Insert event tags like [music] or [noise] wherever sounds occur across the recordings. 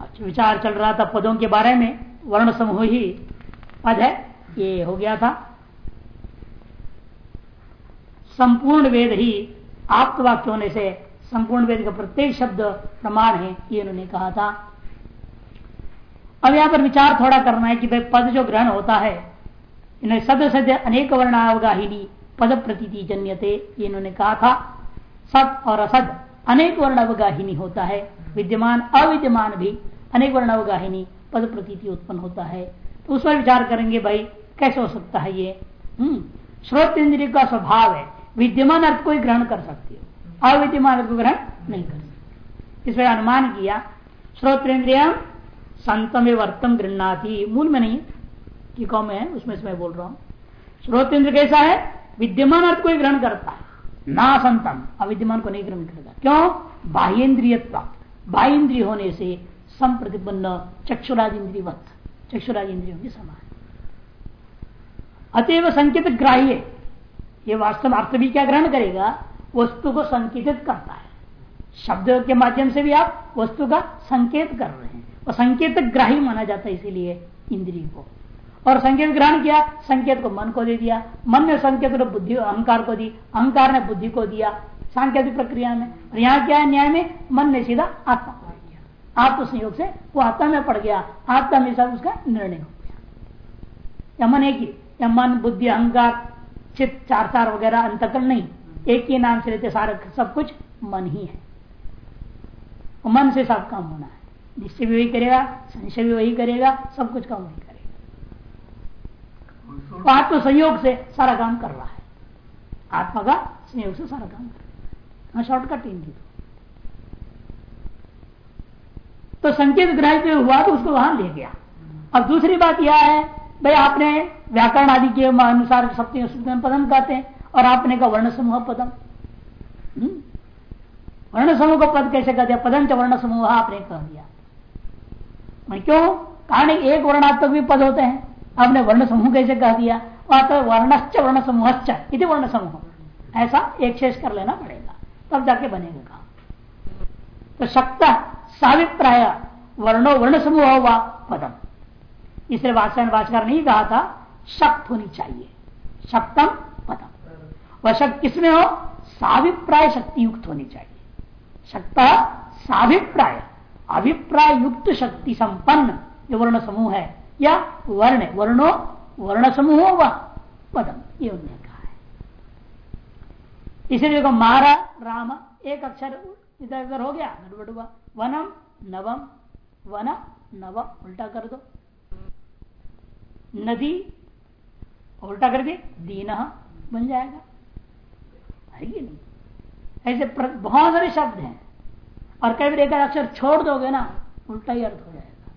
अच्छा विचार चल रहा था पदों के बारे में, वर्ण समूह ही पद है, ये हो गया था। संपूर्ण वेद ही आप वाक्य होने से संपूर्ण वेद का प्रत्येक शब्द प्रमाण है, ये उन्होंने कहा था। अब यहाँ पर विचार थोड़ा करना है कि भाई पद जो ग्रहण होता है, इन्हें सद सद अनेक वर्णावगाहिनी, पद प्रतीति जन्यते, ये इन्होंने कहा था। सद और असद अनेक वर्ण अवगाहिनी होता है। विद्यमान, अविद्यमान भी अनेक वर्ण अवगाहिनी पद प्रतीति उत्पन्न होता है। तो उस पर विचार करेंगे, भाई, कैसे हो सकता है ये? हम्म श्रोत इंद्रिय का स्वभाव है। विद्यमान अर्थ को ग्रहण कर सकती है। अविद्यमान अर्थ को ग्रहण नहीं कर सकती। इस पर अनुमान किया श्रोतेन्द्रिय संतम वर्तम गृहणाती। मूल में नहीं कि कौन है? उसमें से मैं बोल रहा हूँ। श्रोतेन्द्र कैसा है? विद्यमान अर्थ को ग्रहण करता है। ना संतम, अविद्यमान को नहीं ग्रहण करता। क्यों? बाह्यन्द्रिय बाह्य इंद्रिय होने से संप्रतिपन्न चक्षुराज इंद्रियवत चक्षुराज इंद्रियों के समान। अतएव संकेत ग्राह्य। ये वास्तव अर्थ भी क्या ग्रहण करेगा? वस्तु को संकेतित करता है। शब्द के माध्यम से भी आप वस्तु का संकेत कर रहे हैं। और संकेत ग्राही माना जाता है इसीलिए इंद्रिय को। और संकेत ग्रहण किया, संकेत को मन को दे दिया। मन ने संकेत को बुद्धि, अहंकार को दी, अहंकार ने बुद्धि को दिया। सांकेतिक प्रक्रिया में। और यहाँ क्या है न्याय में? मन ने सीधा आत्मा को दिया आत्म संयोग से वो आत्मा में पड़ गया। आत्मा में सब उसका निर्णय हो गया। मन एक ही मन, बुद्धि, अहंकार चित चार चार वगैरह अंतकरण नहीं। एक ही नाम से लेते सारे, सब कुछ मन ही है। मन से सब काम होना है। निश्चय भी वही करेगा, संशय भी वही करेगा, सब कुछ काम वही करेगा। आत्म संयोग से सारा काम कर रहा है। आत्मा का संयोग से सारा काम कर रहा है। शॉर्टकट इनकी तो। संकेत ग्रह हुआ तो उसको वहाँ ले गया। अब दूसरी बात यह है, भाई आपने व्याकरण आदि के अनुसार सप्तम सप्तम पदम कहते हैं, और आपने कहा वर्ण समूह पदम। हम्म? वर्ण समूह का पद कैसे कहते हैं? पदम च वर्ण समूह आपने कह दिया। क्यों? कारण एक वर्णात्मक भी पद होते हैं। आपने वर्ण समूह कैसे कह दिया? तो वर्णश्च वर्ण समूह वर्ण समूह। ऐसा एक शेष कर लेना पड़ेगा। तब जाके बनेगा। काम तो शक्त साविप्राय वर्णो वर्ण समूह हुआ पदम। इसलिए वाचन वाचकार नहीं कहा था, शक्त होनी चाहिए। शक्तम पदम। वह शक्त किसमें हो? साभिप्राय शक्ति युक्त होनी चाहिए। शक्त साभिप्राय अभिप्राय युक्त शक्ति संपन्न जो वर्ण समूह है, या वर्ण, वर्णो वर्ण समूह व पदम, ये उन्होंने कहा है इसलिए देखो, मारा, राम, एक अक्षर इधर उधर हो गया, गड़बड़ वनम, नवम, वन, नव, उल्टा कर दो। नदी, उल्टा कर दे दीन बन जाएगा। है कि नहीं? ऐसे बहुत सारे शब्द हैं। और कई बार एक अक्षर छोड़ दोगे ना, उल्टा ही अर्थ हो जाएगा।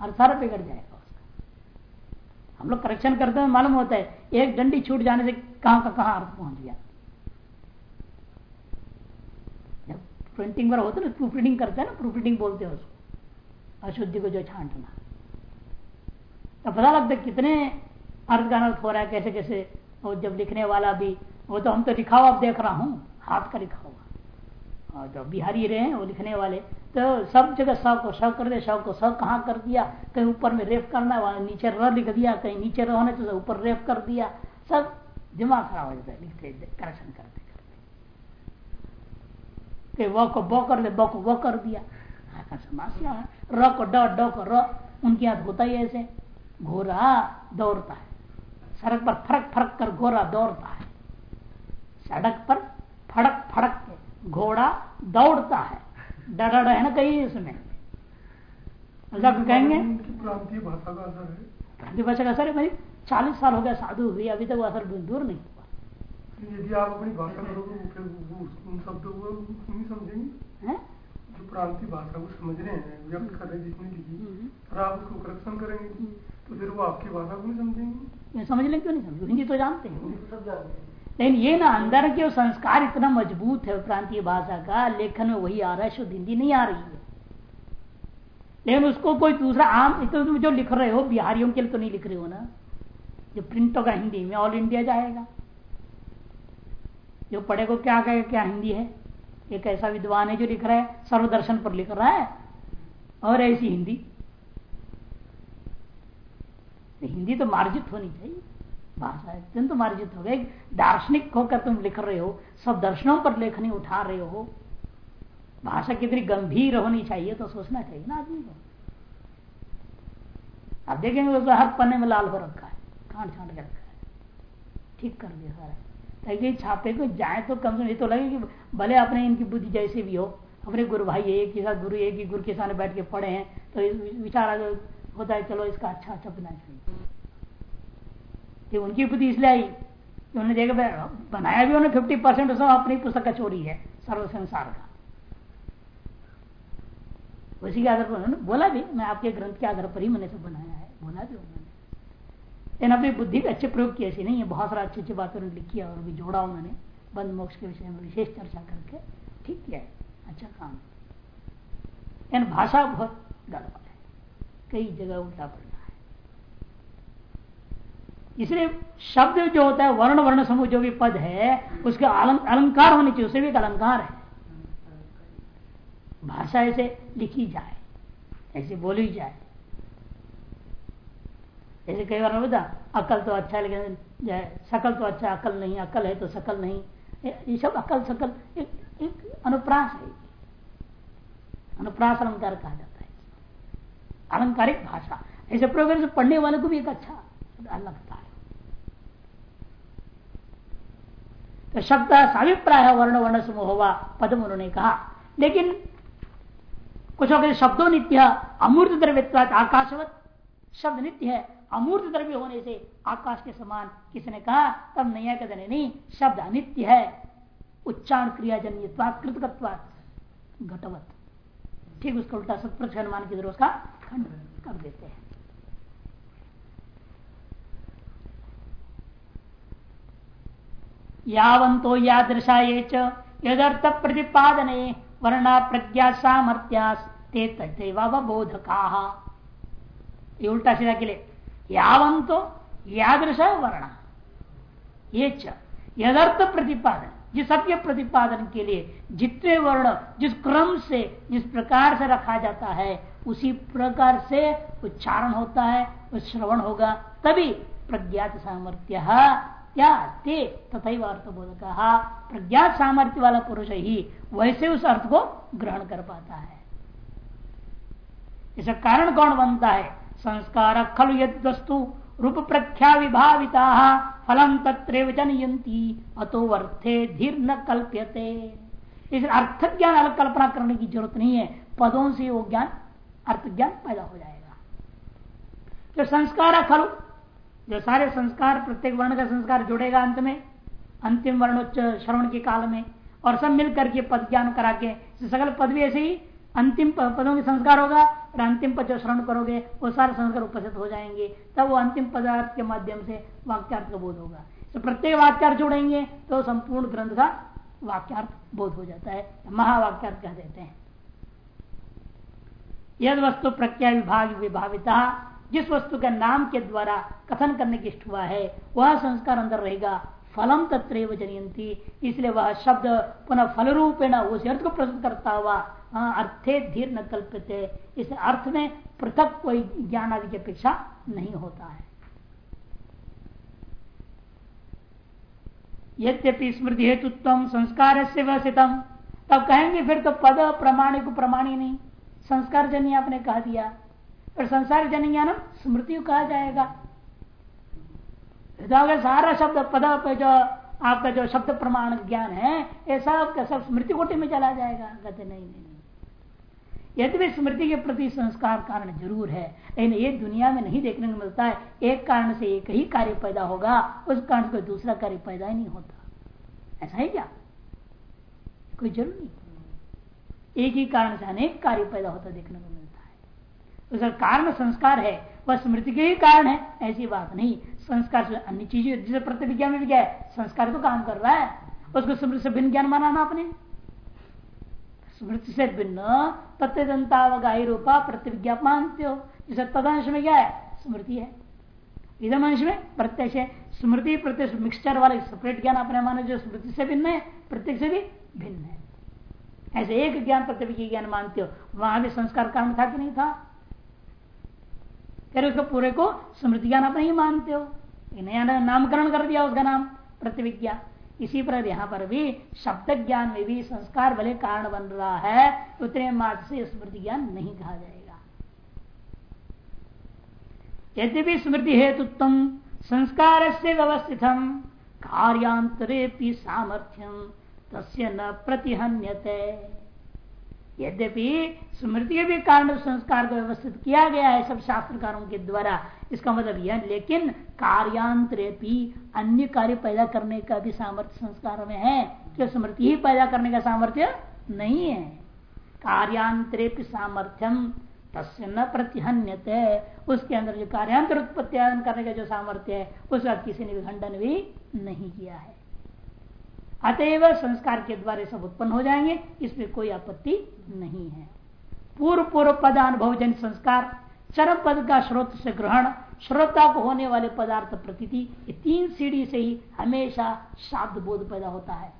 अर्थ सारा बिगड़ जाएगा। हम लोग करेक्शन करते हैं, मालूम होता है, एक डंडी छूट जाने से कहाँ का कहाँ अर्थ पहुँच गया। जब प्रिंटिंग वगैरह होता है ना प्रूफ रीडिंग करते हैं ना प्रूफ रीडिंग बोलते हैं उसको, अशुद्धि को जो छांटना। तो पता लगता है कितने अर्थ का अनर्थ हो रहा है कैसे कैसे और जब लिखने वाला भी, वो तो हम तो लिखा हुआ देख रहा हूँ, हाथ का लिखा हुआ और जो बिहारी रहे हैं, वो लिखने वाले तो सब जगह स को स कर दे स को स कहा कर दिया? कहीं ऊपर में रेफ करना है नीचे र लिख दिया, कहीं नीचे रहने तो ऊपर रेफ कर दिया। सब दिमाग खराब हो जाता है लिखते करेक्शन करते करते व को ब कर दे ब को व कर दिया। समस्या है। र को ड ड को र उनके हाथ होता ही ऐसे। घोरा, दौड़ता है। सड़क पर फड़क फड़क कर घोड़ा दौड़ता है। सड़क पर फड़क फड़क के घोड़ा दौड़ता है। डर है ना कहीं इसमें। मतलब कहेंगे। प्रांतीय भाषा का असर है। प्रांतीय भाषा का असर है भाई। चालीस साल हो गया साधु हुई अभी तक वो असर दूर नहीं हुआ। यदि आप अपनी भाषा करोगे फिर उन शब्दों को नहीं समझेंगे। है? जो प्रांतीय भाषा को समझ रहे हैं व्यक्त कर रहे हैं जिसने लिखी और आप उसको करेक्शन करेंगे तो फिर वो आपकी भाषा को नहीं समझेंगे। समझ लें क्यों नहीं समझ हिंदी तो जानते हैं। सब जानते हैं। लेकिन ये ना अंदर के संस्कार इतना मज़बूत है प्रांतीय भाषा का, लेखन में वही आ रहा है, शुद्ध हिंदी नहीं आ रही है। लेकिन उसको कोई दूसरा आम तो जो लिख रहे हो, बिहारियों के लिए तो नहीं लिख रहे हो ना? जो प्रिंट होगा हिंदी में ऑल इंडिया जाएगा। जो पढ़े को क्या कहेगा, क्या हिंदी है? एक ऐसा विद्वान है जो लिख रहा है, सर्वदर्शन पर लिख रहा है, और ऐसी हिंदी। हिंदी तो मार्जित होनी चाहिए। भाषा अत्यंत तो मार्जित हो गई दार्शनिक होकर तुम लिख रहे हो, सब दर्शनों पर लेखनी उठा रहे हो। भाषा कितनी गंभीर होनी चाहिए तो सोचना चाहिए ना आदमी को। अब देखेंगे उसको हर पन्ने में लाल हो रखा है कांट छाट रखा है। ठीक कर दिया सारा। ताकि छापे को जाए तो कम से कम ये तो लगे कि भले अपने इनकी बुद्धि जैसे भी हो, अपने गुरु भाई एक ही साथ, गुरु एक ही, गुरु के सामने बैठ के पढ़े हैं तो विचार होता है, चलो इसका अच्छा अच्छा छपना चाहिए। तो उनकी बुद्धि इसलिए आई। उन्होंने देखा बनाया भी उन्होंने फिफ्टी परसेंट अपनी पुस्तक का चोरी है, सर्व संसार का। उसी के आधार पर उन्होंने बोला भी, मैं आपके ग्रंथ के आधार पर ही मैंने सब बनाया है। बोला भी उन्होंने। लेकिन अपनी बुद्धि का अच्छे प्रयोग किया नहीं है, बहुत सारा अच्छी अच्छी बातें उन्होंने लिखी और भी जोड़ा उन्होंने, बंद मोक्ष के विषय में विशेष चर्चा करके। ठीक किया अच्छा काम। भाषा बहुत गड़बड़ है। कई जगह उल्टा पड़ना है इसलिए शब्द जो होता है वर्ण वर्ण समूह जो भी पद है उसके अलंकार होने चाहिए उसे भी एक अलंकार है। भाषा ऐसे लिखी जाए ऐसे बोली जाए। जैसे कई बार बता अकल तो अच्छा है लेकिन सकल तो अच्छा अकल नहीं अकल है तो सकल नहीं। ये सब अकल सकल एक, एक अनुप्रास है। अनुप्रास अलंकार कहा जाता है। अलंकारिक भाषा। ऐसे प्रयोग पढ़ने वाले को भी एक अच्छा लगता है तो शब्द साभिप्राय वर्ण वर्ण समूह हुआ पदम उन्होंने कहा। लेकिन कुछ हो शब्दों नित्य अमूर्त द्रव्य आकाशवत शब्द। नित्य है, अमूर्त द्रव्य होने से आकाश के समान किसने कहा? तब नया कहते नहीं, शब्द अनित्य है। उच्चारण क्रियाजन्य कृतकत्वात घटवत। ठीक, उसका उल्टा सत्प्रक्ष अनुमान की ज़रूरत उसका खंड कर देते हैं। यावंतो यादृशा ये यदर्थ प्रतिपादने वर्णा प्रज्ञा सामर्थ्यास ते तथैवावबोधका ये उल्टा सीधा के लिए यावंतो यादृश वर्ण। ये यदर्थ प्रतिपादन जिस सत्य प्रतिपादन के लिए जितने वर्ण, जिस क्रम से, जिस प्रकार से रखा जाता है, उसी प्रकार से उच्चारण होता है श्रवण होगा, तभी प्रज्ञात सामर्थ्य क्या ते तथा अर्थ बोधक प्रज्ञात सामर्थ्य वाला पुरुष ही वैसे उस अर्थ को ग्रहण कर पाता है। इसका कारण कौन बनता है? संस्कार खलु यदस्तु रूप प्रख्या विभाविता फलम तत्व जनयंती अतो अर्थे धीर न कल्प्यते। इस अर्थ ज्ञान अलग कल्पना करने की ज़रूरत नहीं है, पदों से वो ज्ञान अर्थ ज्ञान पैदा हो जाएगा। जो संस्कार खलु जो सारे संस्कार, प्रत्येक वर्ण का संस्कार जुड़ेगा अंत में, अंतिम वर्णोच्च श्रवण के काल में, और सब मिल करके पद ज्ञान करा के सकल पद भी ऐसे ही अंतिम पदों के संस्कार होगा, और अंतिम पद जो श्रवण करोगे, वो सारे संस्कार उपस्थित हो जाएँगे, तब वो अंतिम पदार्थ के माध्यम से वाक्यार्थ का बोध होगा। तो प्रत्येक वाक्यार्थ जोड़ेंगे तो संपूर्ण ग्रंथ का वाक्यार्थ बोध हो जाता है महावाक्यार्थ कह देते हैं। यद वस्तु प्रज्ञा विभाग विभाविता जिस वस्तु के नाम के द्वारा कथन करने की इष्ट हुआ है, वह संस्कार अंदर रहेगा। फलम तत्र जनयंती इसलिए वह शब्द पुनः फल रूपेण उस अर्थ को प्रस्तुत करता हुआ अर्थे धीर न कल्पित इस अर्थ में पृथक कोई ज्ञान आदि की अपेक्षा नहीं होता है। यद्यपि स्मृति हेतुत्व संस्कार से व्यवस्थितम तब कहेंगे, फिर तो पद प्रमाणिक प्रमाणी नहीं। संस्कार जन्य आपने कह दिया। फिर संसार जन्य ज्ञान स्मृति कहा जाएगा। तो सारा शब्द पद जो आपका जो शब्द प्रमाण ज्ञान है, ये सब का सब स्मृति कोटि में चला जाएगा। कहते नहीं नहीं यदि भी स्मृति के प्रति संस्कार कारण ज़रूर है, लेकिन ये दुनिया में नहीं देखने को मिलता है। एक कारण से एक ही कार्य पैदा होगा, उस कारण से कोई दूसरा कार्य पैदा ही नहीं होता। ऐसा ही क्या? कोई ज़रूर नहीं। एक ही कारण से अनेक कार्य पैदा होता देखने को मिलता उसका कारण संस्कार है, वह स्मृति के ही कारण है, ऐसी बात नहीं। संस्कार से अन्य चीज़ें, जैसे प्रतिविज्ञा में भी क्या है, संस्कार तो काम कर रहा है। उसको स्मृति से भिन्न ज्ञान माना ना अपने। स्मृति से भिन्न प्रत्यंतावगाही रूपा प्रतिविज्ञा मानते हो। जैसे तदंश में क्या है, स्मृति है। इधम अंश में प्रत्यक्ष है। स्मृति, प्रत्यक्ष मिक्सचर वाले सेपरेट ज्ञान अपने माने जो स्मृति से भिन्न है, प्रत्यक्ष भी भिन्न है। ऐसे एक ज्ञान प्रत्यभिज्ञ ज्ञान मानते हो। वहाँ भी संस्कार कारण था कि नहीं था? फिर उसको पूरे को स्मृति ज्ञान आप नहीं मानते हो। नया नामकरण कर दिया उसका नाम प्रतिविज्ञा इसी पर यहाँ पर भी शब्द ज्ञान में भी संस्कार भले कारण बन रहा है, उतने मात्र से स्मृति ज्ञान नहीं कहा जाएगा। यद्यपि स्मृति हेतुत्व संस्कार से व्यवस्थित कार्यांतरे सामर्थ्यम तस्य न प्रतिहन्यते। यद्यपि स्मृति के भी कारण संस्कार को व्यवस्थित किया गया है सब शास्त्रकारों के द्वारा, इसका मतलब यह लेकिन कार्यांतरे अन्य कार्य पैदा करने का भी सामर्थ्य संस्कार में है। जो स्मृति ही पैदा करने का सामर्थ्य नहीं है? कार्यांतरे सामर्थ्यम, तस्य न प्रतिहन्यते। उसके अंदर जो कार्यांतर उत्पत्ति करने का जो सामर्थ्य है, उसका किसी ने भी खंडन भी नहीं किया है। अतएव संस्कार के द्वारा सब उत्पन्न हो जाएँगे, इसमें कोई आपत्ति नहीं है। पूर्व पूर्व पद अनुभव जन संस्कार, चरम पद का स्रोत से ग्रहण, श्रोता को होने वाले पदार्थ प्रतीति तीन सीढ़ी से ही हमेशा शाब्द बोध पैदा होता है।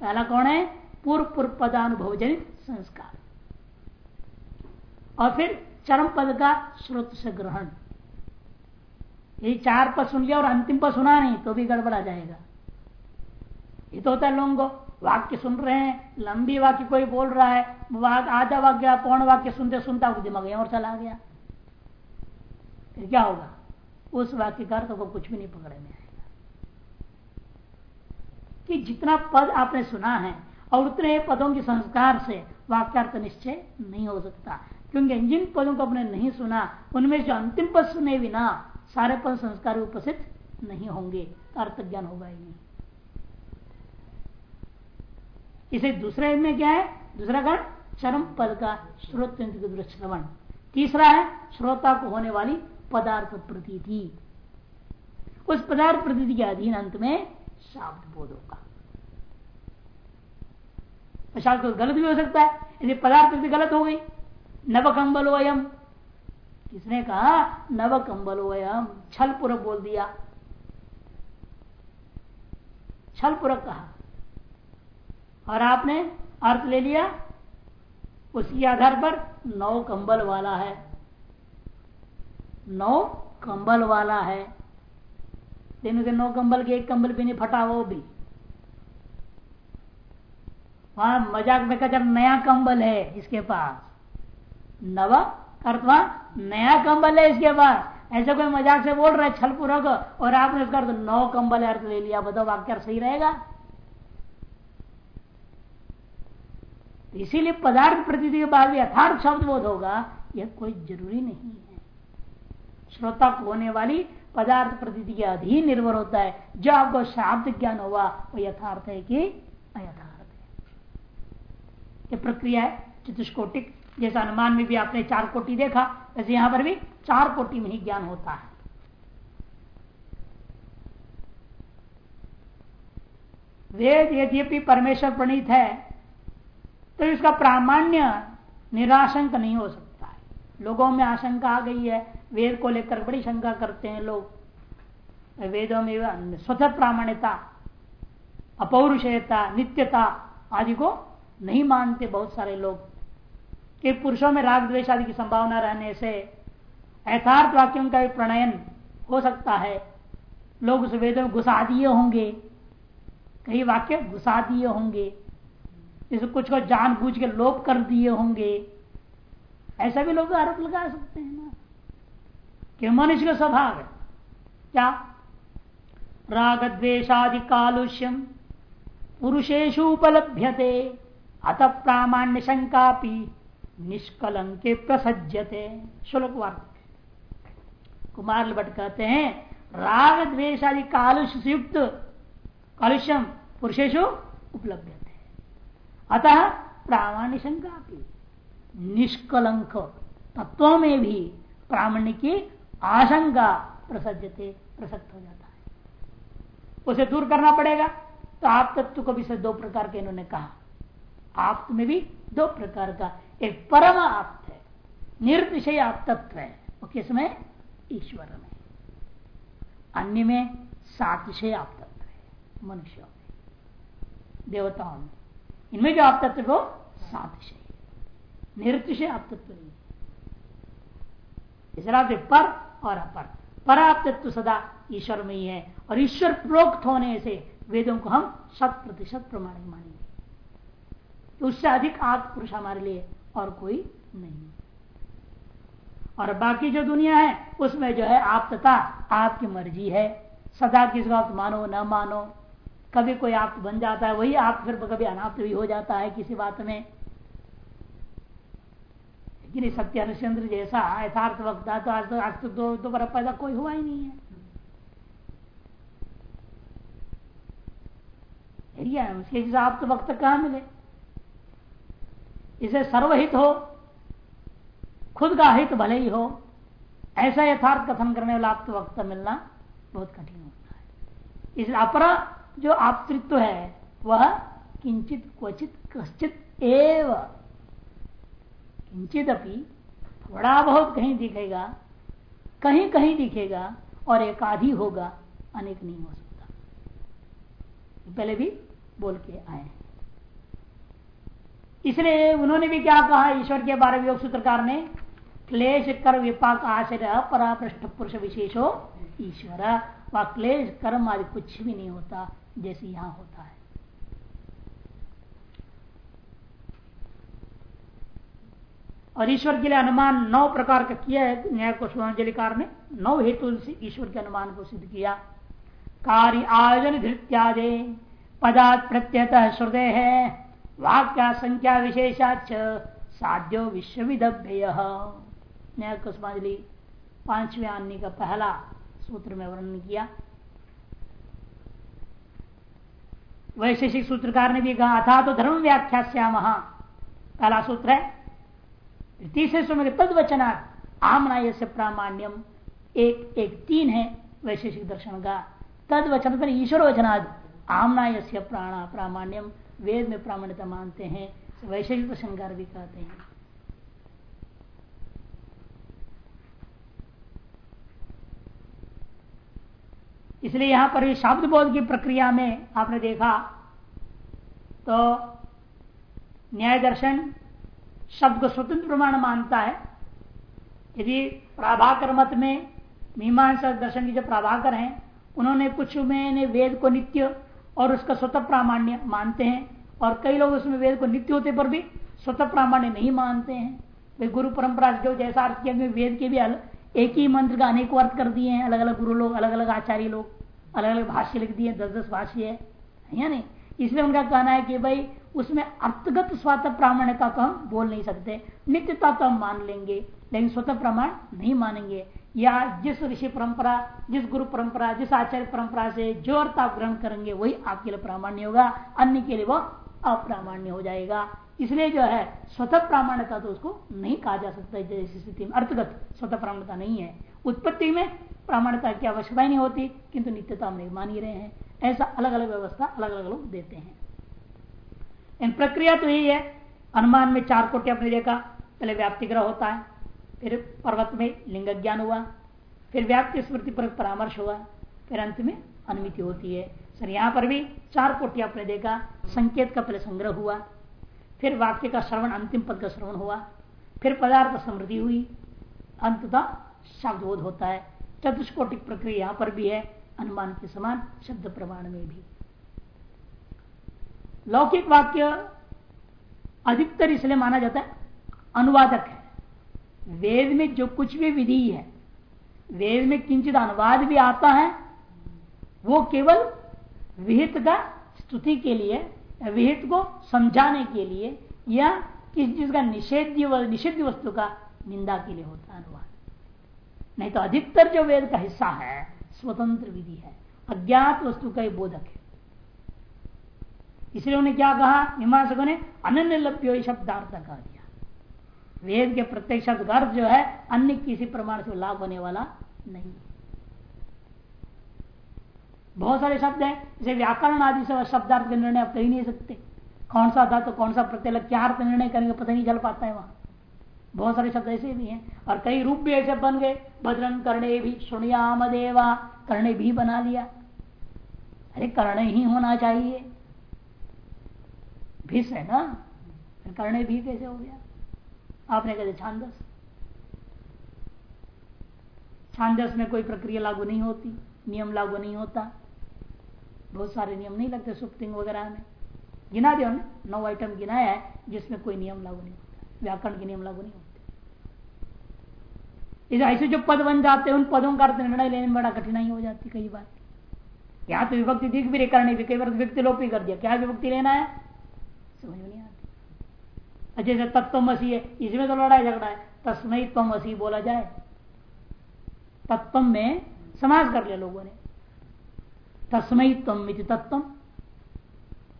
पहला कौन है? पूर्व पूर्व पदानुभव जनित संस्कार। और फिर चरम पद का स्रोत से ग्रहण। यही चार पद सुन लिया और अंतिम पद सुना नहीं तो भी गड़बड़ा जाएगा। ये तो होता है लोगों को वाक्य सुन रहे हैं लंबी वाक्य कोई बोल रहा है वाक, आधा वाक्य पौन वाक्य सुनते सुनता दिमाग और चला गया। फिर क्या होगा? उस वाक्य का अर्थ को कुछ भी नहीं पकड़े में आएगा। कि जितना पद आपने सुना है और उतने पदों के संस्कार से वाक्यार्थ निश्चय नहीं हो सकता। क्योंकि जिन पदों को आपने नहीं सुना उनमें जो अंतिम पद सुने बिना सारे पद संस्कार उपस्थित नहीं होंगे। अर्थ ज्ञान होगा ही नहीं। इसे दूसरे में क्या है? दूसरा कारण चरम पद का श्रोत श्रवण। तीसरा है श्रोता को होने वाली पदार्थ प्रतीति। उस पदार्थ प्रतीति के अधीन अंत में शाब्द बोध होगा। शाब्द तो गलत भी हो सकता है, यदि पदार्थ प्रति गलत हो गई। नव कंबलोयम किसने कहा? नव कंबलोयम छल पूर्वक बोल दिया। छल पूर्वक कहा? और आपने अर्थ ले लिया? उसके आधार पर नौ कंबल वाला है। नौ कंबल वाला है। दिन के नौ कंबल के एक कंबल भी नहीं फटा, वो भी। वहाँ मज़ाक में कहते नया कंबल है इसके पास। नव? अर्थवा नया कंबल है इसके पास। ऐसे कोई मज़ाक से बोल रहा है छल पूर्वक और आपने उसका अर्थ नौ कंबल अर्थ ले लिया। बताओ, वाक्य सही रहेगा? तो इसीलिए पदार्थ प्रती के बाद भी यथार्थ शब्द बोध होगा, यह कोई ज़रूरी नहीं है। श्रोता को होने वाली पदार्थ प्रती के अधीन निर्भर होता है। जो आपको शाब्द ज्ञान हुआ वो यथार्थ है कि अयथार्थ है। ये प्रक्रिया है चतुष्कोटिक। जैसा अनुमान में भी आपने चार कोटि देखा, वैसे यहाँ पर भी चार कोटि में ही ज्ञान होता है। वेद यद्यपि परमेश्वर प्रणीत है तो इसका प्रामाण्य निराशंक नहीं हो सकता है। लोगों में आशंका आ गई है। वेद को लेकर बड़ी शंका करते हैं लोग। वेदों में स्वतः प्रामाण्यता अपौरुषयता नित्यता आदि को नहीं मानते बहुत सारे लोग। कि पुरुषों में राग द्वेश आदि की संभावना रहने से यथार्थ वाक्यों का भी प्रणयन हो सकता है। लोग उस वेदों में घुसा दिए होंगे। कई वाक्य घुसा दिए होंगे। जैसे कुछ को जानबूझ के लोप कर दिए होंगे। ऐसा भी लोग आरोप लगा सकते हैं ना। कि मनुष्य का स्वभाव है। क्या? राग द्वेशादि कालुष्यम पुरुषेशु उपलभ्यते। अत प्रामाण्य शंका निष्कलंके प्रसज्जते श्लोक वार्ता कुमार भट्ट कहते हैं, राग द्वेशादि कालुष्य युक्त कालुष्यम पुरुषेशु उपलब्ध अतः प्रामाण्य शंका निष्कलंक तत्व में भी प्रामाण्य की आशंका प्रसजते प्रसक्त हो जाता है। उसे दूर करना पड़ेगा। तो आप तत्व को भी दो प्रकार के इन्होंने कहा। आप में भी दो प्रकार का। एक परम आप है, निर्विषय आप तत्व है। वो किसमें ईश्वर में। अन्य में सातिशय आप तत्व है, मनुष्यों में। देवताओं में। इनमें जो आप तत्व को सादृश्य आप तत्व नहीं इसलिए पर और अपर। पराप्तत्व सदा ईश्वर में ही है और ईश्वर प्रोक्त होने से वेदों को हम शत प्रतिशत प्रमाण मानेंगे। तो उससे अधिक आप पुरुष हमारे लिए और कोई नहीं। और बाकी जो दुनिया है, उसमें जो है आप तथा आपकी मर्ज़ी है। सदा किस वक्त मानो, न मानो कभी कोई आप बन जाता है, वही आप फिर कभी अनाप्त भी हो जाता है किसी बात में। लेकिन सत्य हरिश्चंद्र जैसा यथार्थ वक्ता तो आज तो आज तो दो, दोबारा पैदा कोई हुआ ही नहीं है। उसके जैसा आप तो वक्त कहा मिले? इसे सर्वहित हो, खुद का हित भले ही हो, ऐसा यथार्थ कथन करने वाला आप तो वक्त मिलना बहुत कठिन होता है। इसलिए अपरा जो आपतृत्व है, वह किंचित क्वचित कश्चित एव। किंचित अपनी थोड़ा बहुत कहीं दिखेगा, कहीं कहीं दिखेगा और एक आधी होगा, अनेक नहीं हो सकता। पहले भी बोल के आए इसलिए उन्होंने भी क्या कहा, ईश्वर के बारे में योग सूत्रकार ने? क्लेश कर विपाक आश्चर्य परापृष्ठ पुरुष विशेषो ईश्वर। व क्लेश कर्म आदि कुछ भी नहीं होता। जैसे यहाँ होता है। और ईश्वर के लिए अनुमान नौ प्रकार का किया है, न्याय को कुशवांजलिकार ने। नौ हेतु से ईश्वर के अनुमान को सिद्ध किया। कार्य आयोजन धृत्यादे, पदार्थ प्रत्यत श्रुदय है वाक्या संख्या विशेषाच साध्यो विश्वविदभ्य न्याय कुशवांजलि पाँचवें आने का पहला सूत्र में वर्णन किया। वैशेषिक सूत्रकार ने भी कहा था तो धर्म व्याख्या श्याम। पहला सूत्र है। तीसरे सूत्र में तद वचना आमना से प्रामाण्यम एक एक, तीन है वैशेषिक दर्शन का। तद वचन पर ईश्वर वचनाद आमना से प्राणा प्रामाण्यम वेद में प्रामाण्यता मानते हैं, वैशेषिक दर्शनकार भी कहते हैं। इसलिए यहाँ पर शब्द बोध की प्रक्रिया में आपने देखा तो न्याय दर्शन शब्द को स्वतंत्र प्रमाण मानता है। यदि प्राभाकर मत में मीमांसा दर्शन के जो प्राभाकर हैं, उन्होंने कुछ में वेद को नित्य और उसका स्वतः प्रामाण्य मानते हैं, और कई लोग उसमें वेद को नित्य होते पर भी स्वतः प्रामाण्य नहीं मानते हैं। गुरु परंपरा जो जैसा अर्थ किया वेद के भी एक ही मंत्र का अनेक अर्थ कर दिए हैं अलग अलग गुरु लोग अलग अलग आचार्य लोग अलग अलग भाष्य लिख दिए दस दस भाष्य है या नहीं? इसलिए उनका कहना है कि भाई, उसमें अर्थगत स्वतः प्रामाण्यता तो हम बोल नहीं सकते, नित्यता तो हम मान लेंगे, लेकिन स्वतः प्रमाण नहीं मानेंगे। या जिस ऋषि परंपरा, जिस गुरु परंपरा, जिस आचार्य परंपरा से जो अर्थ आप ग्रहण करेंगे, वही आपके लिए प्रामाण्य होगा, अन्य के लिए वो अप्रामाण्य हो जाएगा। इसलिए जो है, स्वतः प्रामाण्यता तो उसको नहीं कहा जा सकता जैसी स्थिति में अर्थगत स्वतः प्रामाण्यता नहीं है। उत्पत्ति में प्रामाण्यता की आवश्यकता ही नहीं होती, किंतु नित्यता हम नहीं मान ही रहे हैं। ऐसा अलग अलग व्यवस्था अलग अलग लोग देते हैं। इन प्रक्रिया तो यही है अनुमान में चार कोटि अपने देखा पहले व्याप्ति ग्रह होता है, फिर पर्वत में लिंग ज्ञान हुआ, फिर व्याप्ति स्मृति पर परामर्श हुआ, फिर अंत में अनुमिति होती है। सर, यहाँ पर भी चार कोटि आपने देखा संकेत का पहले संग्रह हुआ फिर वाक्य का श्रवण, अंतिम पद का श्रवण हुआ। फिर पदार्थ समृद्धि हुई। अंततः शब्दबोध होता है। चतुष्कोटिक प्रक्रिया यहाँ पर भी है, अनुमान के समान, शब्द प्रमाण में भी। लौकिक वाक्य अधिकतर इसलिए माना जाता है, अनुवादक है। वेद में जो कुछ भी विधि है, वेद में किंचित अनुवाद भी आता है, वो केवल विहित का स्तुति के लिए विहित को समझाने के लिए या किस चीज़ का निषेध निषिद्ध वस्तु का निंदा के लिए होता है अनुवाद। नहीं तो अधिकतर जो वेद का हिस्सा है, स्वतंत्र विधि है, अज्ञात वस्तु का ही बोधक है। इसलिए उन्हें क्या कहा? मीमांसकों ने अनन्य लभ्यो शब्दार्थ कहा दिया। वेद के प्रत्येक शब्द अर्थ जो है, अन्य किसी प्रमाण से लाभ होने वाला नहीं बहुत सारे शब्द हैं। जैसे व्याकरण आदि से शब्दार्थ का निर्णय आप कर ही नहीं सकते। कौन सा था तो कौन सा प्रत्यय क्या अर्थ निर्णय करेंगे, पता नहीं चल पाता है वहाँ। बहुत सारे शब्द ऐसे भी हैं। और कई रूप भी ऐसे बन गए। भद्रन करणे भी सुनियाम देवा, करणे भी बना लिया। अरे कर्ण ही होना चाहिए। भिस है ना? करने भी कैसे हो गया? आपने कहते छांदस। छांदस में कोई प्रक्रिया लागू नहीं होती, नियम लागू नहीं होता। बहुत सारे नियम नहीं लगते सुप्तिंग वगैरह में। गिना दिया नौ आइटम गिनाया है, जिसमें कोई नियम लागू नहीं होता। व्याकरण के नियम लागू नहीं होते। इसे ऐसे जो पद बन जाते हैं, उन पदों का निर्णय लेने में बड़ा कठिनाई हो जाती कई बार। यहाँ तो विभक्ति दिख भी करने भी, कई बार व्यक्ति लोप भी कर दिया। क्या विभक्ति लेना है? समझ में नहीं आती। जैसे तत्वसी है, इसमें तो लड़ाई झगड़ा है। तस्मय तमसी बोला जाए। तत्व में समाज कर लिया लोगों ने। तस्मय तम तत्व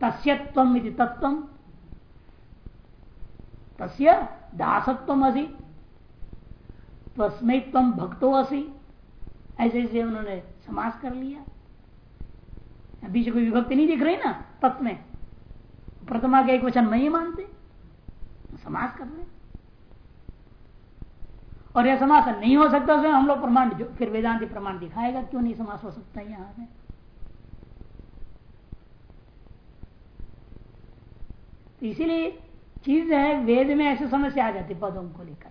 तस्यत्व तत्व तस्य दासत्व असी तस्मय तम भक्तो असी ऐसे ऐसे उन्होंने समास कर लिया। बीच कोई विभक्ति नहीं दिख रही ना तत्व में। प्रथमा के एक वचन नहीं मानते। समास कर रहे। और यह समास नहीं हो सकता उसमें हम लोग प्रमाण फिर वेदांति प्रमाण दिखाएगा, क्यों नहीं समास हो सकता यहाँ में तो इसीलिए चीज़ है, वेद में ऐसे समस्या आ जाती पदों को लेकर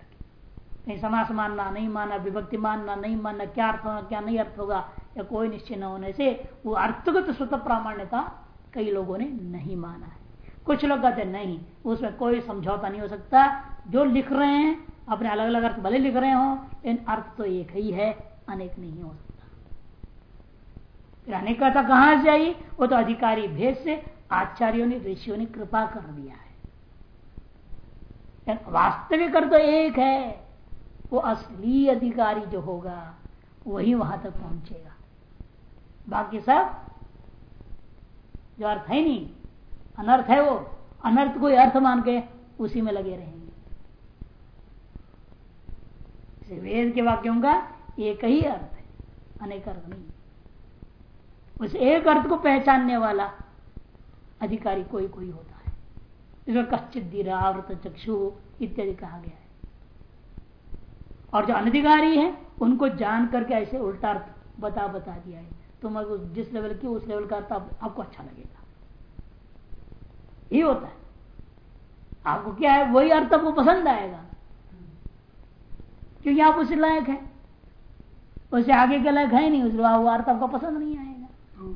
कहीं समास मानना, नहीं मानना, विभक्ति मानना, नहीं मानना, क्या अर्थ होगा, क्या नहीं अर्थ होगा, या कोई निश्चय न होने से वो अर्थगत स्वतः प्रामाण्यता कई लोगों ने नहीं माना है। कुछ लोग कहते नहीं, उसमें कोई समझौता नहीं हो सकता। जो लिख रहे हैं, अपने अलग अलग अर्थ भले लिख रहे हो, लेकिन अर्थ तो एक ही है, अनेक नहीं हो सकता। फिर अनेकता कहाँ से आई? वो तो अधिकारी भेद से आचार्यों ने, ऋषियों ने कृपा कर दिया है। वास्तविक अर्थ तो एक है, वो असली अधिकारी जो होगा, वही वहाँ तक पहुंचेगा। बाकी सब, जो अर्थ है नहीं, अनर्थ है वो, अनर्थ कोई अर्थ मान के उसी में लगे रहेंगे। वेद के वाक्यों का एक ही अर्थ है, अनेक अर्थ नहीं। उस एक अर्थ को पहचानने वाला अधिकारी कोई कोई होता है। इसमें कश्चित दिरावृत चक्षु इत्यादि कहा गया है। और जो अनधिकारी है उनको जान करके ऐसे उल्टा अर्थ बता बता दिया है। तुम अगर जिस लेवल की उस लेवल का अर्थ आपको अच्छा लगेगा। ये होता है। आपको क्या है वही अर्थ आपको पसंद आएगा। क्योंकि आप उसे लायक है। उसे आगे के लायक है नहीं उसके वो अर्थ आपको पसंद नहीं आएगा। तो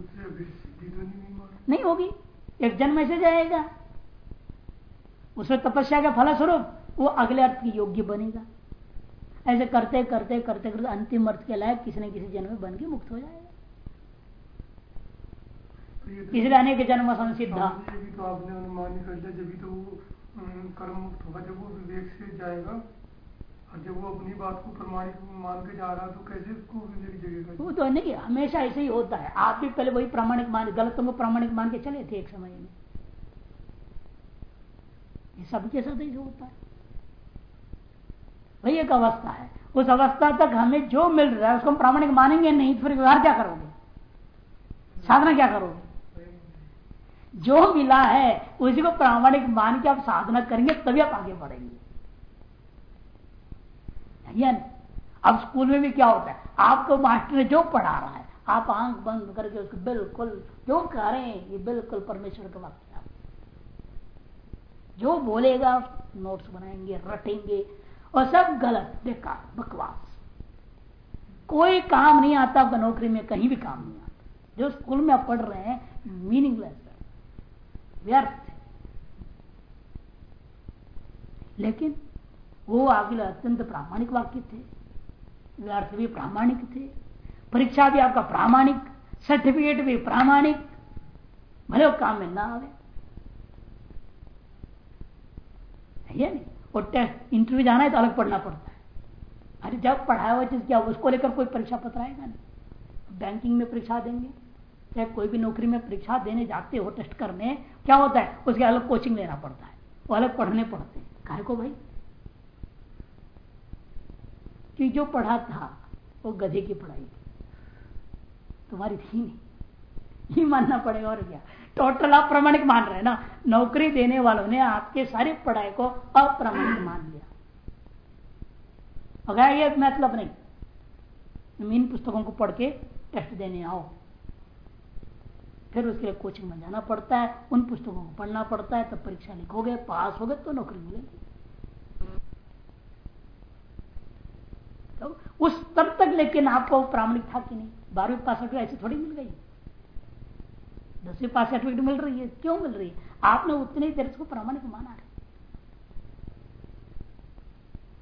नहीं होगी। एक जन्म ऐसे जाएगा। उसमें तपस्या का फलस्वरूप वो अगले अर्थ की योग्य बनेगा। ऐसे करते करते करते करते अंतिम अर्थ के लायक किसी न किसी जन्म में बन के मुक्त हो जाएगा। इसलिए अनेक जन्म संसिद्ध तो अनुमान कर जब तो कर्म मुक्त होगा, जब वो विवेक से जाएगा तो वो तो नहीं, हमेशा ऐसे ही होता है। आप भी पहले वही प्रामाणिक मान, गलतों को प्रामाणिक मान के चले थे एक समय में। ये सबके साथ ऐसे होता है। वही एक अवस्था है। उस अवस्था तक हमें जो मिल रहा है, उसको हम प्रामाणिक मानेंगे नहीं तो फिर व्यवहार क्या करोगे? साधना क्या करोगे? जो मिला है, उसी को प्रामाणिक मान के आप साधना करेंगे, तभी आप आगे बढ़ेंगे। अब स्कूल में भी क्या होता है? आपको मास्टर ने जो पढ़ा रहा है, आप आँख बंद करके उसको बिल्कुल जो कह रहे हैं ये बिल्कुल परमेश्वर का वाक्य जो बोलेगा, नोट्स बनाएँगे, रटेंगे, और सब गलत। बेकार बकवास। कोई काम नहीं आता, आपका नौकरी में कहीं भी काम नहीं आता। जो स्कूल में आप पढ़ रहे हैं मीनिंगलेस है। व्यर्थ लेकिन वो आगे अत्यंत प्रामाणिक वाक्य थे। व्यर्थ भी प्रामाणिक थे। परीक्षा भी आपका प्रामाणिक सर्टिफिकेट भी प्रामाणिक। भले वो काम में ना आवे। नहीं? और टेस्ट इंटरव्यू जाना है तो अलग पढ़ना पड़ता है। अरे जब पढ़ाया हुआ चीज़ क्या उसको लेकर कोई परीक्षा पत्र आएगा नहीं। बैंकिंग में परीक्षा देंगे। चाहे कोई भी नौकरी में परीक्षा देने जाते हो टेस्ट करने, क्या होता है? उसके अलग कोचिंग लेना पड़ता है। वो अलग पढ़ने पड़ते हैं। काहे को भाई? कि जो पढ़ा था, वो गधे की पढ़ाई थी। तुम्हारी थी नहीं। ही मानना पड़ेगा और क्या? टोटल अप्रमाणिक मान रहे ना? नौकरी देने वालों ने आपके सारी पढ़ाई को अप्रमाणिक मान लिया। अगर ये मतलब नहीं। तुम इन पुस्तकों को पढ़ के टेस्ट देने आओ। फिर उसके लिए कोचिंग में जाना पड़ता है, उन पुस्तकों को पढ़ना पड़ता है, तब परीक्षा लिखोगे पास हो गए तो नौकरी मिलेगी। तो उस तब तक लेकिन आपको प्रामाणिक था कि नहीं? बारहवीं पास सर्टिफिकेट ऐसी थोड़ी मिल गई। दसवीं पास सर्टिफिकेट मिल रही है। क्यों मिल रही है? आपने उतने देर को प्रामाणिक माना है।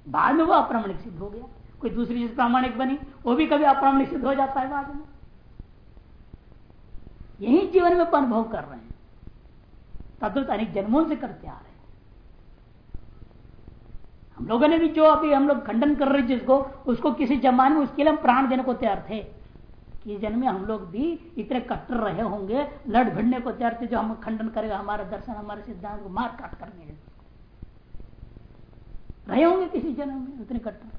बाद में वो अप्रामाणिक सिद्ध हो गया। कोई दूसरी चीज़ प्रामाणिक बनी, वो भी कभी अप्रामाणिक सिद्ध हो जाता है बाद में। यही जीवन में अनुभव कर रहे हैं। तद्वत अनेक जन्मों से करते आ रहे हैं। हम लोगों ने भी जो अभी हम लोग खंडन कर रहे जिसको, उसको किसी जमाने में उसके लिए हम प्राण देने को तैयार थे। कि जन्म में हम लोग भी इतने कट्टर रहे होंगे, लड़ भिड़ने को तैयार थे, जो हम खंडन करेगा, हमारा दर्शन, हमारे सिद्धांत को मार काट करने रहे होंगे किसी जन्म में उतने कट्टर।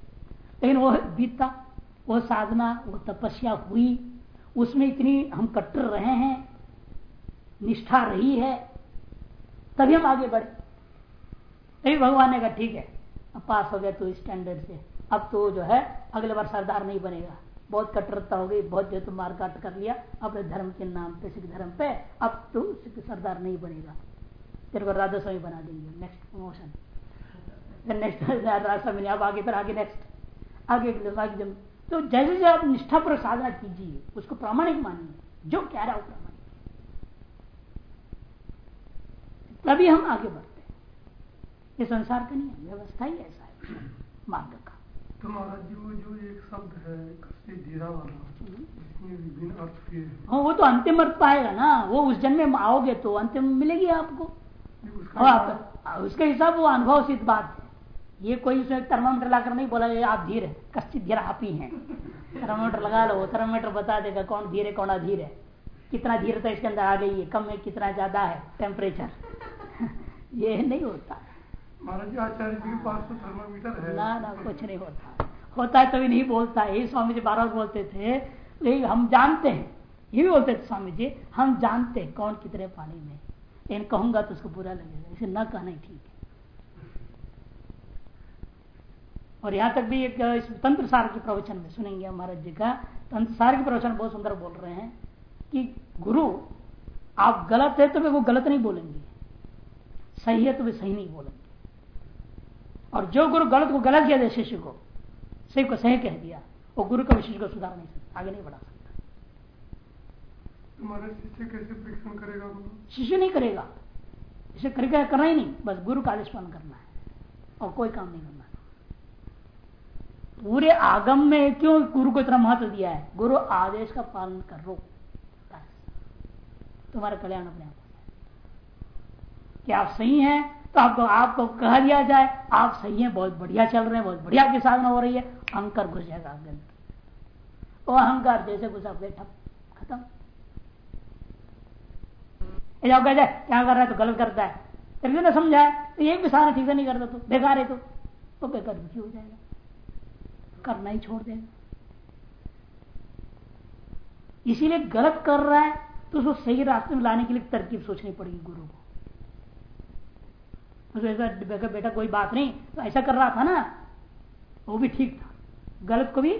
लेकिन वो बीतता, वो साधना, वो तपस्या हुई। उसमें इतनी हम कट्टर रहे हैं, निष्ठा रही है, तभी हम आगे बढ़े। भगवान ने कहा, ठीक है पास हो गया तो स्टैंडर्ड से। अब तो जो है, अगले बार सरदार नहीं बनेगा। बहुत कट्टरता हो गई, बहुत जो तो मार काट कर लिया, अपने धर्म के नाम पे, सिख धर्म पे, अब तो सरदार नहीं बनेगा। तेरे को राधा स्वामी बना देंगे। Next promotion next Radha Swami अब आगे फिर आगे नेक्स्ट आगे तो जैसे जैसे आप निष्ठा पर साधना कीजिए, उसको प्रामाणिक मानिए। जो कह रहा है प्रामाणिक। तभी हम आगे बढ़ते हैं। ये संसार का नहीं है व्यवस्था ही ऐसा है। मार्ग का। तो महाराज जी वो जो एक शब्द है धीरा वाला इसमें विभिन्न अर्थ के हाँ। वो तो अंतिम अर्थ पाएगा ना। वो उस जन्म में आओगे तो अंतिम मिलेगी आपको। उसका आप, उसके हिसाब वो अनुभव सिद्ध बात है। ये कोई उसमें थर्मामीटर लाकर नहीं बोला आप धीर है कश्चित धीर आप ही हैं। थर्मामीटर लगा लो थर्मामीटर बता देगा कौन धीर है कौन अधीर है। कितना धीरता इसके अंदर आ गई है कम है कितना ज़्यादा है टेम्परेचर [laughs] ये नहीं होता। ना ना, कुछ नहीं होता। होता है तभी नहीं बोलता यही स्वामी जी बार बार बोलते थे लेकिन हम जानते हैं। ये भी बोलते थे स्वामी जी, हम जानते हैं कौन कितने पानी में लेकिन कहूँगा तो उसको बुरा लगेगा। इसे न कहना ही ठीक है। और यहाँ तक भी एक तंत्र सार के प्रवचन में सुनेंगे महाराज जी का। तंत्र सार के प्रवचन बहुत सुंदर बोल रहे हैं कि, गुरु, आप गलत है तो वे वो गलत नहीं बोलेंगे। सही है तो वे सही नहीं बोलेंगे। और जो गुरु गलत को गलत किया शिष्य को सही को सही कह दिया वो गुरु का शिष्य को सुधार नहीं सकता आगे नहीं बढ़ा सकता। शिष्य कैसे परीक्षण करेगा शिष्य नहीं करेगा। इसे करेगा करना ही नहीं बस गुरु का आदेश पालन करना है और कोई काम नहीं करना पूरे आगम में क्यों गुरु को इतना महत्व दिया है? गुरु आदेश का पालन करो। तुम्हारा कल्याण अपने आप क्या आप सही हैं तो आपको आपको कह दिया जाए आप सही हैं बहुत बढ़िया चल रहे हैं बहुत बढ़िया की साधना हो रही है। अहंकार घुस जाएगा आपके अंदर। वो अहंकार जैसे घुसा ठप खत्म। जाओ कह जाए क्या कर रहा है तो गलत करता है। तेरे ने समझा तो एक भी साधना ठीक से नहीं करता तो बेकार है तो, तो बेकार दुखी हो जाएगा। करना ही छोड़ देगा। इसीलिए गलत कर रहा है तो उसको सही रास्ते में लाने के लिए तरकीब सोचनी पड़ेगी गुरु को। बेटा, बेटा कोई बात नहीं तो ऐसा कर रहा था ना वो भी ठीक था। गलत को भी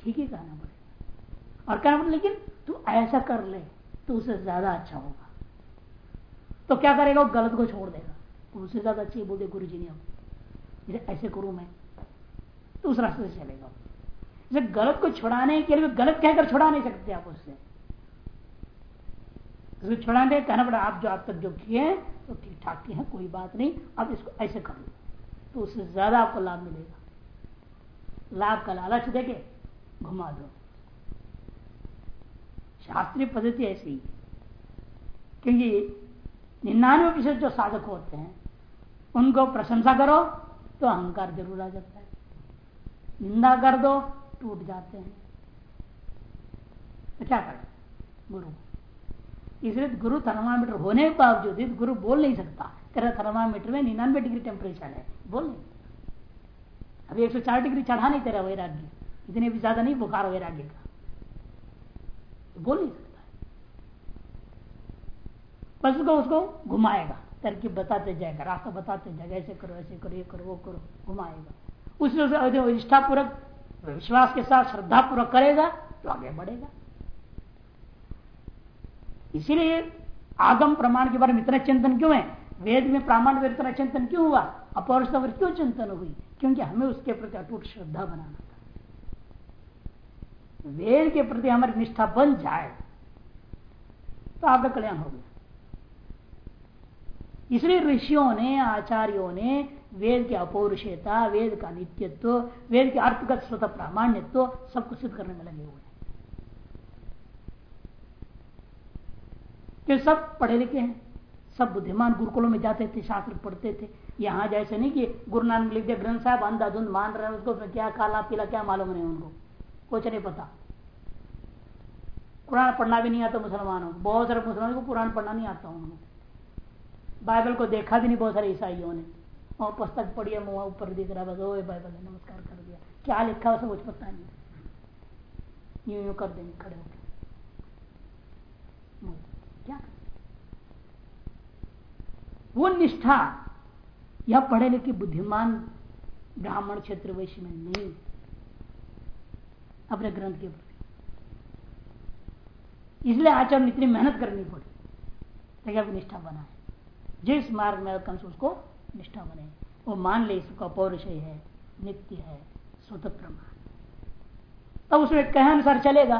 ठीक ही कहना पड़ेगा। और कहना पड़ेगा लेकिन तू ऐसा कर ले तो उससे ज़्यादा अच्छा होगा। तो क्या करेगा? वो गलत को छोड़ देगा। उससे ज़्यादा अच्छी बोल दे गुरु जी ने अब ऐसे करूँ मैं तो उस रास्ते से चलेगा गलत को छुड़ाने के लिए गलत कहकर छुड़ा नहीं सकते आप उससे। उसको छुड़ाने कहना पड़ा, आप जो आप तक जो किए हैं तो ठीक ठाक किए हैं, कोई बात नहीं आप इसको ऐसे कर लो। तो उससे ज़्यादा आपको लाभ मिलेगा। लाभ का लालच देके घुमा दो। शास्त्रीय पद्धति ऐसी ही क्योंकि निन्यानवे प्रतिशत जो साधक होते हैं, उनको प्रशंसा करो तो अहंकार ज़रूर आ जाता है। निंदा कर दो, टूट जाते हैं। तो क्या करें? गुरु। इसलिए गुरु थर्मामीटर होने के बावजूद गुरु बोल नहीं सकता। तेरा थर्मामीटर में निन्यानवे डिग्री टेम्परेचर है। बोल नहीं। अभी एक सौ चार डिग्री चढ़ा नहीं तेरा वैराग्य। इतने भी ज़्यादा नहीं बुखार वैराग्य का। तो बोल नहीं सकता। बस उसको उसको घुमाएगा। तरकीब बताते जाएगा, रास्ता बताते जाएगा, ऐसे करो ऐसे करो, ये करो, वो करो, घुमाएगा। उसमें निष्ठापूर्वक विश्वास के साथ श्रद्धा पूर्वक करेगा तो आगे बढ़ेगा। इसीलिए आगम प्रमाण के बारे में इतना चिंतन क्यों है? वेद में प्रामाण में इतना चिंतन क्यों हुआ? अपौरुषता पर क्यों चिंतन हुई? क्योंकि हमें उसके प्रति अटूट श्रद्धा बनाना था। वेद के प्रति हमारी निष्ठा बन जाए तो आपका कल्याण हो गया। इसलिए ऋषियों ने, आचार्यों ने वेद की अपौरुषता, वेद का नित्यत्व, वेद के अर्थगत स्वतः प्रामाण्यत्व सब कुछ सिद्ध करने में लगे हुए कि सब पढ़े लिखे हैं। सब बुद्धिमान गुरुकुलों में जाते थे, शास्त्र पढ़ते थे। यहाँ जैसे नहीं कि गुरु नानक लिख दिया, ग्रंथ साहब अंधाधुंध मान रहे हैं उसको क्या काला पीला क्या मालूम नहीं उनको। कुछ नहीं पता। कुरान पढ़ना भी नहीं आता मुसलमानों को। बहुत सारे मुसलमानों को कुरान पढ़ना नहीं आता उनको। बाइबल को देखा भी नहीं बहुत सारे ईसाइयों ने। और पुस्तक पढ़िए मुँह ऊपर दिख रहा बस ओ बाइबल, नमस्कार कर दिया। क्या लिखा उसे कुछ पता नहीं। यूँ यूँ कर देंगे, खड़े होकर क्या वो निष्ठा यह पढ़े लिखे बुद्धिमान ब्राह्मण क्षेत्र वैश्य में नहीं अपने ग्रंथ के प्रति। इसलिए आचरण इतनी मेहनत करनी पड़ी ताकि अब निष्ठा बनाए। जिस मार्ग में कम से उसको निष्ठा बने वो मान ले इसका पौरुषय है, नित्य है, स्वतंत्र मान तब उसमें कहे अनुसार चलेगा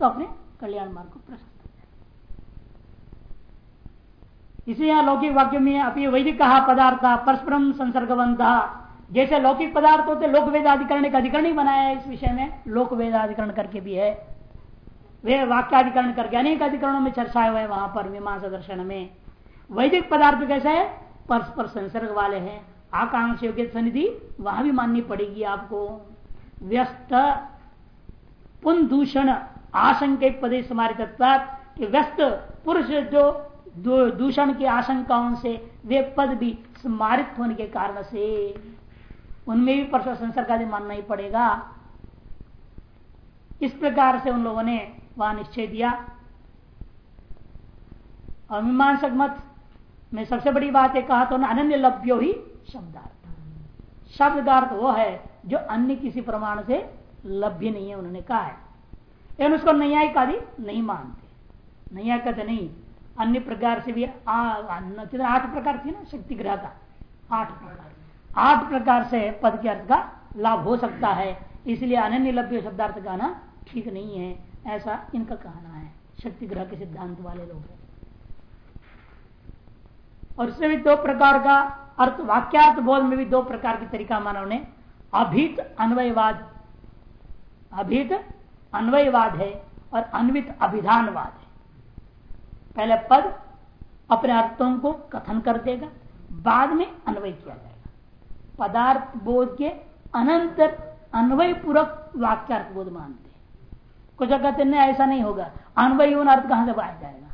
तो अपने कल्याण मार्ग को प्रशस्त इसे यहाँ लौकिक वाक्य में अभी वैदिक कहा पदार्थ परस्परम संसर्गवंत जैसे लौकिक पदार्थ होते लोक वेदाधिकरण एक अधिकरण ही बनाया है इस विषय में लोक वेदाधिकरण करके भी है। वे वाक्याधिकरण करके अनेक अधिकरणों में चर्चा हुआ है वहाँ पर मीमांसा दर्शन में। वैदिक पदार्थ कैसे है? परस्पर संसर्ग वाले हैं। आकांक्ष योग्य सनिधि वहाँ भी माननी पड़ेगी आपको। व्यस्त पुन दूषण आशंक पदे समारित व्यस्त पुरुष जो दूषण की आशंकाओं से वे पद भी स्मारित होने के कारण से उनमें भी परसों संसर्ग आदि मानना ही पड़ेगा। इस प्रकार से उन लोगों ने वहाँ निश्चय दिया। और मीमांसक मत, में सबसे बड़ी बात एक कहा तो अनन्य लभ्यो ही शब्दार्थ। शब्द का अर्थ वो है जो अन्य किसी प्रमाण से लभ्य नहीं है, उन्होंने कहा है। लेकिन उसको नैयायिक आदि नहीं मानते। नैया कहते नहीं। अन्य प्रकार से भी आठ प्रकार थी ना, शक्ति ग्रह का। आठ प्रकार। आठ प्रकार से पद के अर्थ का लाभ हो सकता है। इसलिए अनन्य लभ्य शब्दार्थ कहना ठीक नहीं है। ऐसा इनका कहना है। शक्ति ग्रह के सिद्धांत वाले लोग और इसमें भी दो प्रकार का अर्थ, वाक्यार्थ बोध में भी दो प्रकार की तरीका माना उन्हें। अभित अन्वयवाद। अभित अन्वयवाद है और अन्वित अभिधानवाद है। पहले पद अपने अर्थों को कथन कर देगा, बाद में अन्वय किया जाएगा। पदार्थ बोध के अनंतर अन्वय पूर्वक वाक्यार्थ बोध मानते कुछ कहते नहीं ऐसा नहीं होगा, अन्वय अर्थ कहाँ से पाया जाएगा?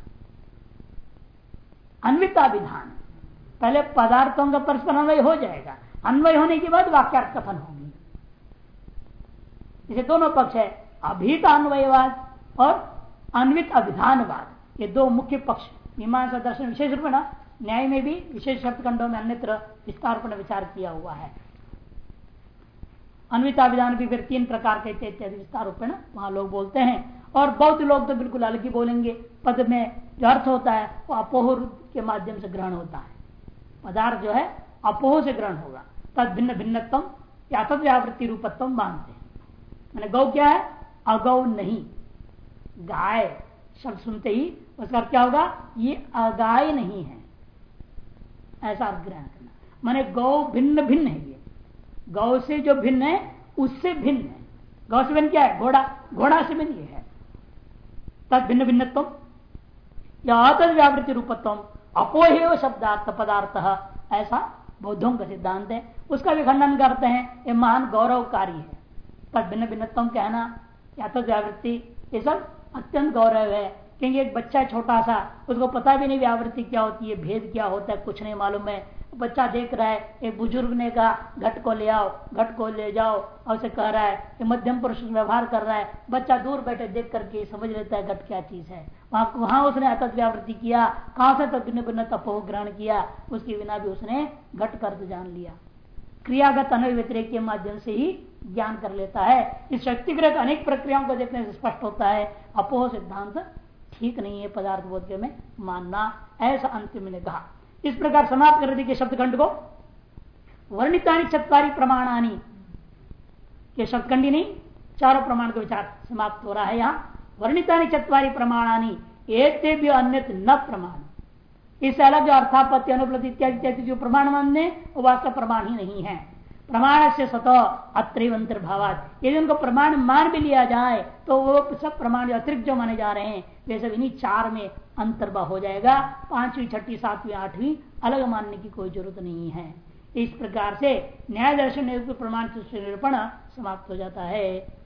अन्विता विधान पहले पदार्थों का परस्पर अन्वय हो जाएगा, अन्वय होने के बाद वाक्यार्थ कथन होगी। इसे दोनों पक्ष है, अभीत अन्वयवाद और अन्वित अभिधानवाद। ये दो मुख्य पक्ष, मीमांसा दर्शन विशेष रूप में न्याय में भी विशेष शब्दखंडों में अन्यत्र विस्तार पर विचार किया हुआ है। अन्विता विधान भी फिर तीन प्रकार के इत्यादि विस्तार रूप में वहाँ लोग बोलते हैं। और बौद्ध लोग तो बिल्कुल अलग ही बोलेंगे। पद में जो अर्थ होता है, वो अपोह के माध्यम से ग्रहण होता है। पदार्थ जो है, अपोह से ग्रहण होगा। तद भिन्न भिन्नतम या तद व्यावृत्ति रूपत्व मानते हैं। मैंने गौ क्या है? अगौ नहीं। गाय, शब्द सुनते ही उसका क्या होगा? ये अगाय नहीं है। ऐसा अर्थ ग्रहण करना। माने गौ भिन्न भिन्न है ये। गौ से जो भिन्न है, उससे भिन्न है। गौ से भिन्न क्या है? घोड़ा। घोड़ा से भिन्न ये है। तद भिन्न भिन्नत्व या अतद व्यावृत्ति रूपत्व अपोहे शब्दार्थ पदार्थ। ऐसा बौद्धों का सिद्धांत है। उसका भी खंडन करते हैं। ये महान गौरवकारी है। तद भिन्न भिन्नत्व कहना, या तो व्यावृत्ति, ये सब अत्यंत गौरव है। क्योंकि एक बच्चा छोटा सा, उसको पता भी नहीं व्यावृत्ति क्या होती है, भेद क्या होता है, कुछ नहीं मालूम है। बच्चा देख रहा है, एक बुज़ुर्ग ने कहा, घट को ले आओ, घट को ले जाओ। और उसे कह रहा है कि मध्यम पुरुष व्यवहार कर रहा है। बच्चा दूर बैठे देख करके समझ लेता है घट क्या चीज़ है। वहाँ वहाँ उसने अतत व्यावृत्ति किया, कहाँ से तक भिन्न तपो ग्रहण किया, उसके बिना भी उसने घट कर जान लिया। क्रियागत अनव व्यतिरेक के माध्यम से ही ज्ञान कर लेता है। इस शक्तिग्रह अनेक प्रक्रियाओं को देखने से स्पष्ट होता है अपोह सिद्धांत ठीक नहीं है पदार्थ बोध में, मानना, ऐसा अंतिम ने कहा। इस प्रकार समाप्त कर दी के शब्द खंड को। वर्णितानी चतवारी प्रमाणानी। ये शब्दखंडी नहीं, चारों प्रमाण का विचार समाप्त हो रहा है यहाँ। वर्णितानी चतवारी प्रमाणानी एक भी अन्य न प्रमाण। इससे अलग जो अर्थापत्ति, अनुपलब्धि इत्यादि इत्यादि जो प्रमाण मानने वो वास्तव प्रमाण ही नहीं है। प्रमाण से सतो अंतर्भाव यदि उनको प्रमाण मान भी लिया जाए तो वो सब प्रमाण जो अतिरिक्त जो माने जा रहे हैं सब इन्हीं चार में अंतर्भा हो जाएगा। पांचवी, छठी, सातवीं, आठवीं अलग मानने की कोई ज़रूरत नहीं है। इस प्रकार से न्याय दर्शन प्रमाण निरूपण समाप्त हो जाता है।